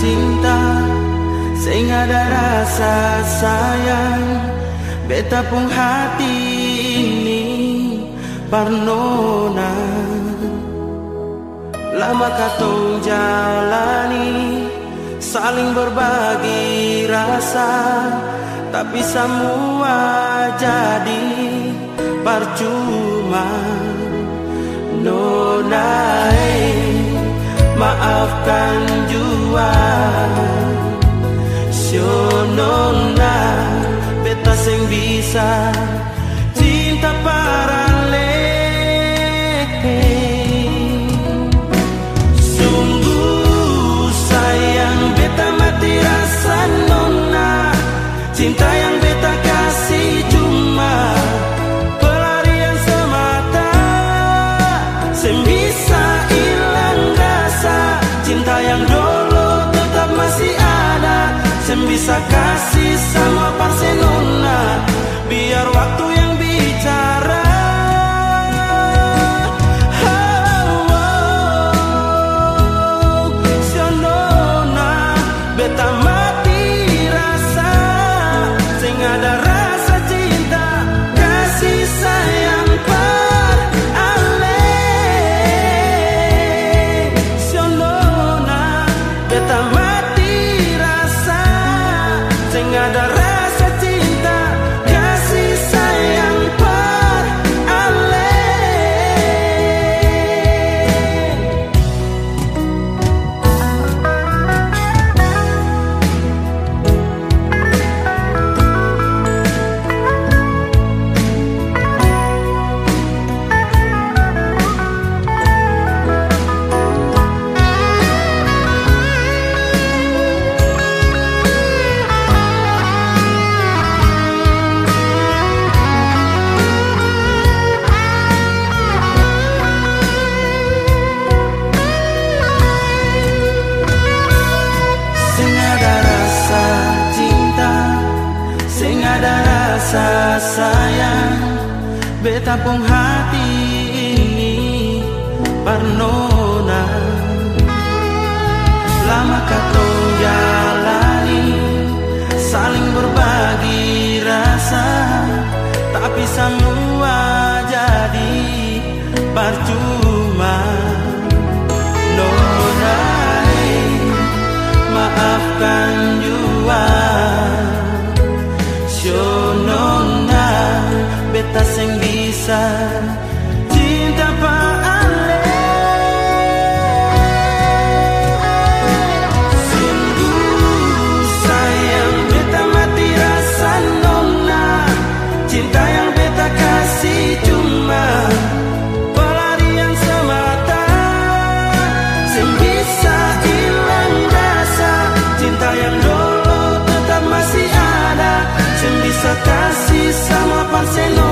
cinta Sing ada rasa sayang. Beta pun hati ini Parnona Lama katong jalani Saling berbagi rasa. Tapi semua jadi percuma Nona maafkan jua Sionona kasih sama Barcelona rasa sayang. Betapung hati ini Parnona Lama kata jalani Saling berbagi rasa? Tapi semua jadi percuma Sionona beta sing bisa Barcelona.